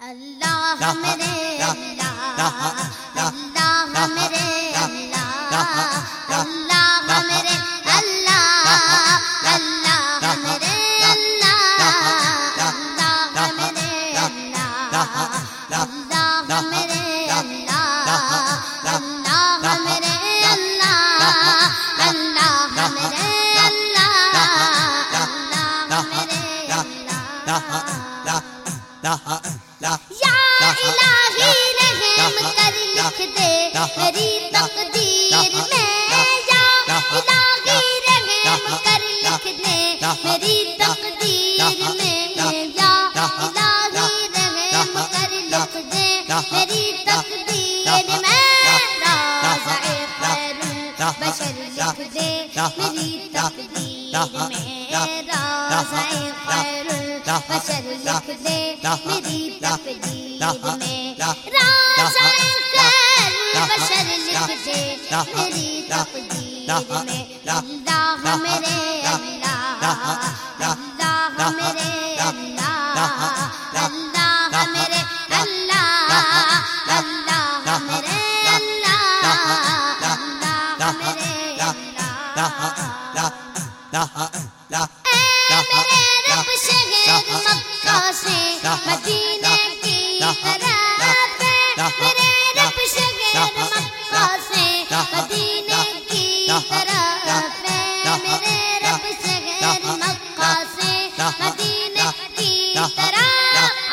اللہ میری تقدیر میں اللہ میرے رب شہر مکہ سے مدینے کی طرف میرے رب شہر مکہ سے مدینے کی طرف میرے رب شہر مکہ سے مدینے کی طرف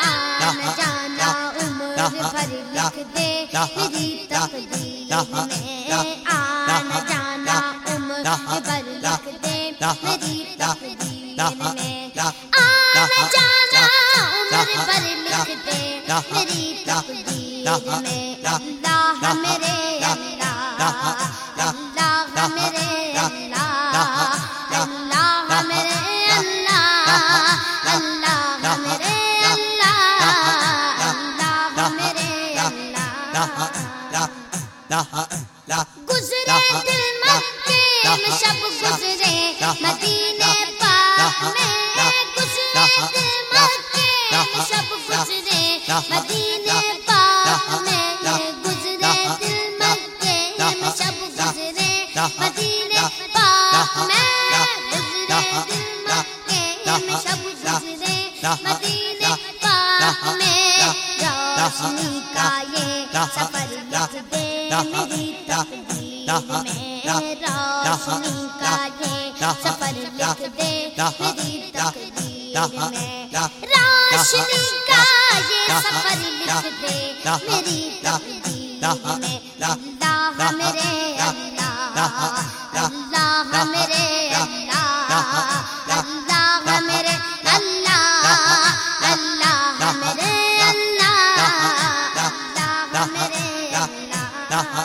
آنا جانا، عمر بھر لکھ دے، میری تقدیر میں۔ میری تقدیر میں اللہ میرے اللہ مدینے پاک میں گزرے دل میں شب گزرے مدینے پاک میں روشنی کا یہ سفر لکھ دے میری تقدیر میں روشنی کا یہ سفر لکھ دے میری تقدیر میں روشنی کا یہ سفر لکھ دے میری اللہ اللہ میرے اللہ اللہ میرے اللہ اللہ میرے اللہ اللہ میرے اللہ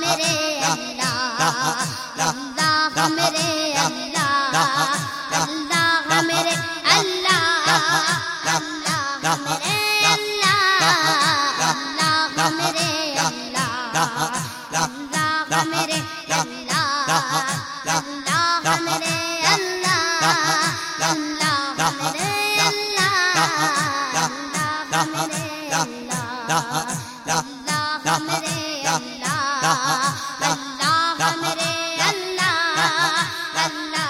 میرے Nam Nam